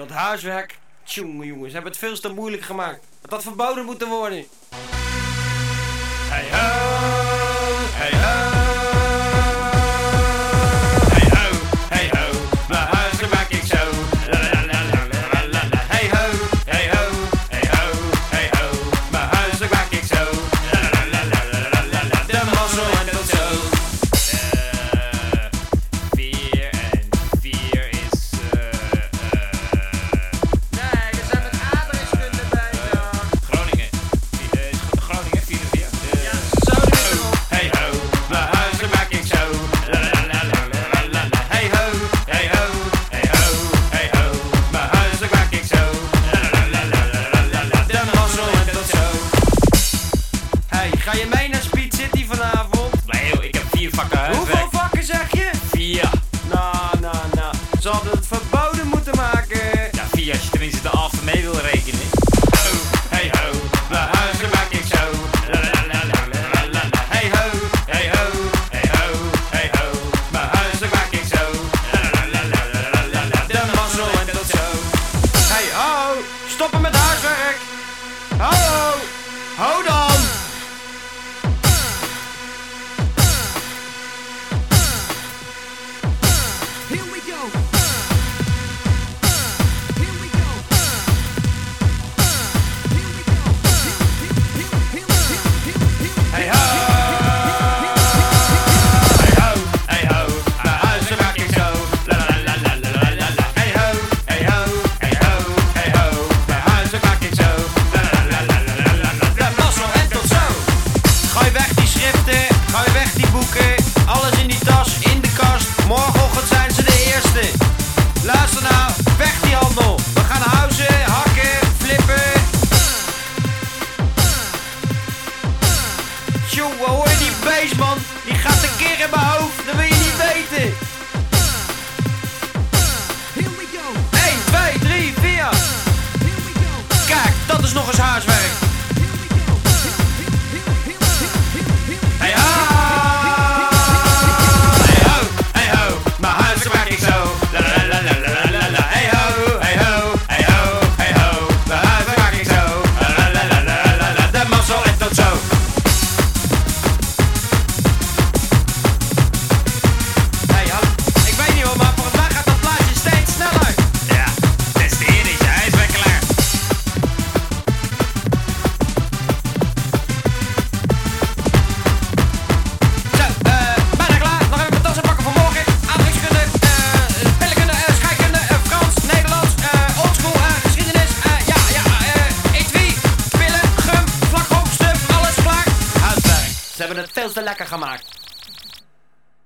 Dat huiswerk, tjonge jongens, hebben het veel te moeilijk gemaakt. Dat had verboden moeten worden. Hoeveel vakken zeg je? Vier. Na, na, na. Zal hadden het verboden moeten maken. Ja, vier als je tenminste de halve mee wil rekenen. Hey ho, de maak ik zo. Hey ho, hey ho, hey ho, hey ho. Mijn ik zo. Hey ho, stoppen met huiswerk. Ho, ho dan. jongen, hoor je die beest man? Die gaat een keer in mijn hoofd, dat wil je niet weten. 1, 2, 3, 4. Kijk, dat is nog eens haarswerk. Ze hebben het veel te lekker gemaakt.